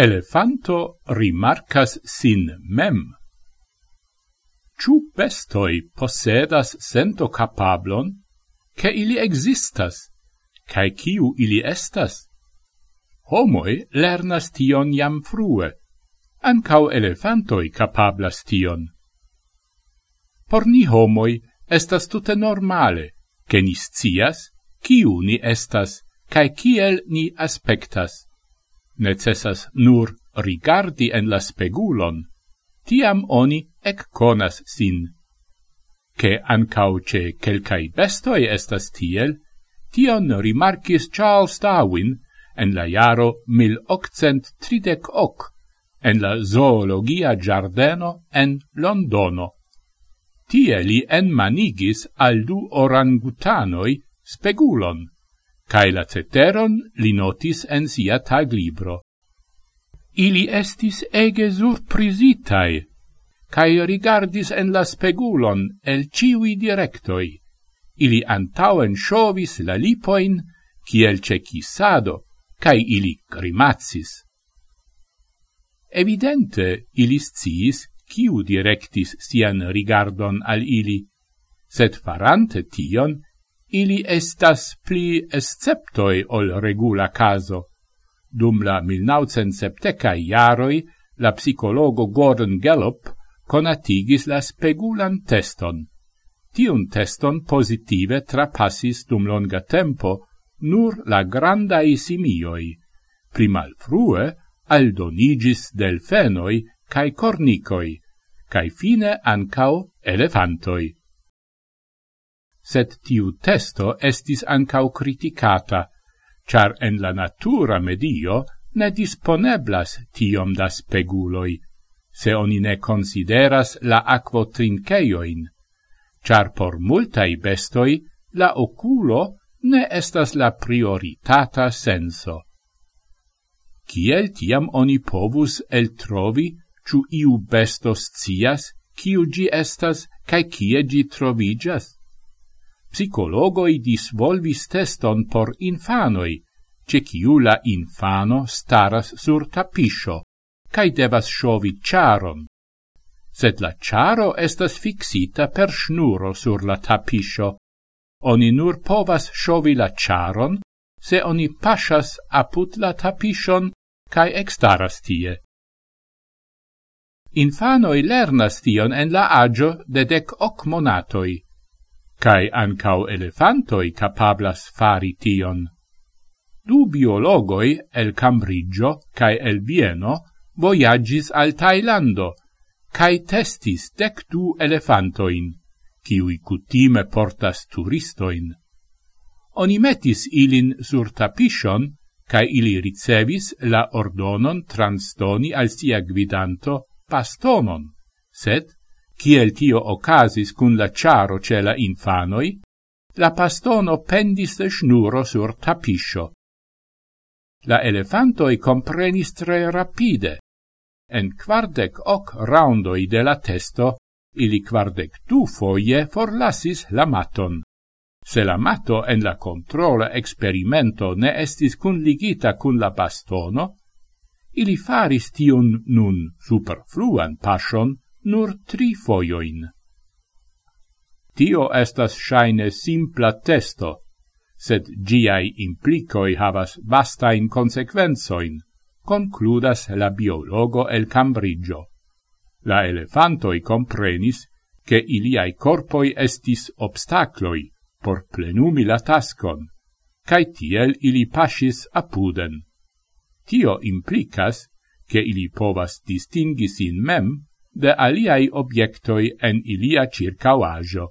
elefanto rimarcas sin mem. Ciu bestoi posedas sento capablon, che ili existas, cae ciu ili estas? Homoi lernas tion jam frue, ancau elefantoi capablas tion. Por ni homoi estas tute normale, che ni scias, ciu ni estas, cae kiel ni aspectas necessas nur rigardi en la spegulon, tiam oni ec conas sin. Che ancau ce quelcae bestoi estas tiel, tion rimarcis Charles Darwin en la jaro 1838 -ok, en la zoologia giardeno en Londono. Tie li enmanigis al du orangutanoi spegulon, cae la ceteron li notis en sia taglibro. Ili estis ege surprisitai, cae rigardis en la spegulon el ciui directoi. Ili antauen shovis la lipoin, ciel ce chisado, cae ili grimazzis. Evidente ili sciis ciu directis sian rigardon al ili, sed farante tion ili estas pli esceptoi ol regula caso. Dum la 1970 iaroi, la psicologo Gordon Gallop conatigis la spegulan teston. Tiun teston positive trapassis dum longa tempo nur la grandai simioi. Primal frue aldonigis delfenoi cae cornicoi, cae fine ancao elefantoi sed tiu testo estis ancau criticata, char en la natura medio ne disponeblas tiom da speguloi, se oni ne consideras la aquo trinceioin, char por multai bestoi la oculo ne estas la prioritata senso. Ciel tiam oni povus el trovi, ciu iu bestos cias, ciu gi estas, cae cie gi trovigas? psicologoi disvolvis teston por infanoi, ce ciu la infano staras sur tapiscio, cae devas shovi charon. Sed la charo estas fixita per schnuro sur la tapiscio. Oni nur povas shovi la charon, se oni pasas aput la tapiscion cae extaras tie. Infanoi lernas tion en la agio de dec hoc monatoi cae ancau elefantoi capablas fari tion. Du biologoi el Cambridgeo cae el Vieno voyagis al Thailando, cae testis dec du elefantoin, ciui cutime portas turistoin. Oni metis ilin sur tapishon, cae ili ricevis la ordonon transdoni al sia gvidanto pastonon, sed kiel tio ocasis cun la ciaro ce la infanoi, la pastono pendis de snuro sur tapiscio. La elefantoi comprenis tre rapide. En quardec hoc raundoi de la testo, ili quardec du foie forlassis la maton. Se la mato en la controla experimento ne estis conligita cun la bastono, ili faris tion nun superfluan pasion nur tri foioin. Tio estas shaine simpla testo, sed giai implicoi havas vastain consequenzoin, concludas la biologo el Cambrigio. La elefantoi comprenis che iliai corpoi estis obstacloi por plenumi la tascon, cae tiel ili pasis apuden. Tio implicas che ili povas distingi in mem de aliai obiectoi en ilia circauajo.